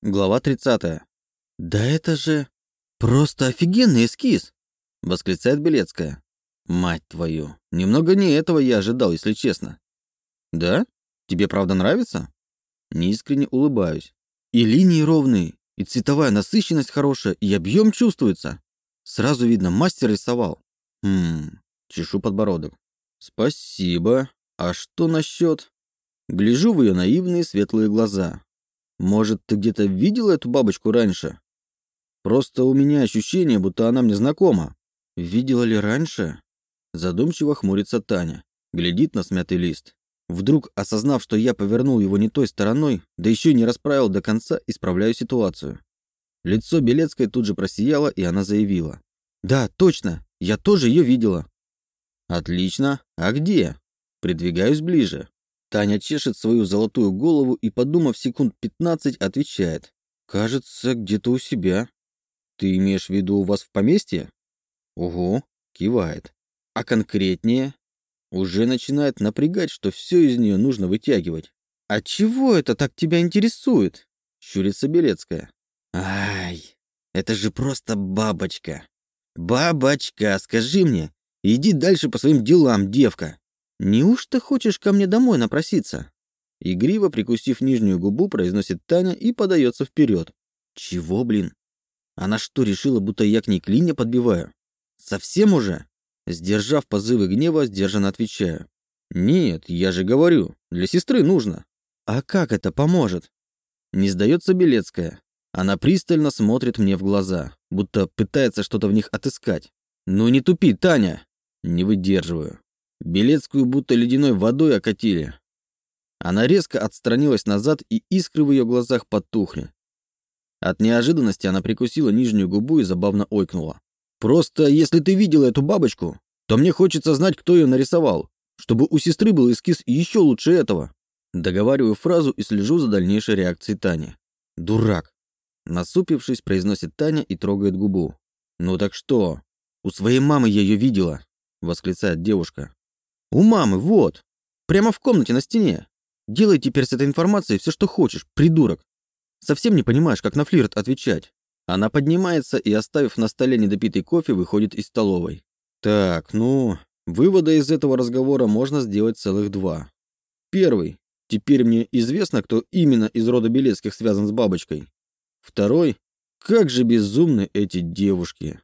Глава 30. «Да это же просто офигенный эскиз!» — восклицает Белецкая. «Мать твою, немного не этого я ожидал, если честно». «Да? Тебе правда нравится?» Неискренне улыбаюсь. «И линии ровные, и цветовая насыщенность хорошая, и объем чувствуется. Сразу видно, мастер рисовал». «Хм...» — чешу подбородок. «Спасибо. А что насчет...» Гляжу в ее наивные светлые глаза. Может, ты где-то видела эту бабочку раньше? Просто у меня ощущение, будто она мне знакома. Видела ли раньше? Задумчиво хмурится Таня. Глядит на смятый лист. Вдруг, осознав, что я повернул его не той стороной, да еще и не расправил до конца, исправляю ситуацию. Лицо Белецкой тут же просияло, и она заявила. «Да, точно, я тоже ее видела». «Отлично. А где?» Придвигаюсь ближе. Таня чешет свою золотую голову и, подумав секунд 15, отвечает. «Кажется, где-то у себя». «Ты имеешь в виду у вас в поместье?» «Ого», кивает. «А конкретнее?» Уже начинает напрягать, что все из нее нужно вытягивать. «А чего это так тебя интересует?» Щурится Белецкая. «Ай, это же просто бабочка. Бабочка, скажи мне, иди дальше по своим делам, девка. «Неужто хочешь ко мне домой напроситься?» Игриво, прикусив нижнюю губу, произносит Таня и подается вперед. «Чего, блин? Она что, решила, будто я к ней клинья подбиваю? Совсем уже?» Сдержав позывы гнева, сдержанно отвечаю. «Нет, я же говорю, для сестры нужно». «А как это поможет?» Не сдается Белецкая. Она пристально смотрит мне в глаза, будто пытается что-то в них отыскать. «Ну не тупи, Таня!» Не выдерживаю. Белецкую будто ледяной водой окатили. Она резко отстранилась назад, и искры в ее глазах потухли. От неожиданности она прикусила нижнюю губу и забавно ойкнула. «Просто, если ты видела эту бабочку, то мне хочется знать, кто ее нарисовал, чтобы у сестры был эскиз еще лучше этого». Договариваю фразу и слежу за дальнейшей реакцией Тани. «Дурак!» Насупившись, произносит Таня и трогает губу. «Ну так что? У своей мамы я ее видела!» Восклицает девушка. У мамы, вот. Прямо в комнате на стене. Делай теперь с этой информацией все, что хочешь, придурок. Совсем не понимаешь, как на флирт отвечать. Она поднимается и, оставив на столе недопитый кофе, выходит из столовой. Так, ну, вывода из этого разговора можно сделать целых два. Первый. Теперь мне известно, кто именно из рода Белецких связан с бабочкой. Второй. Как же безумны эти девушки.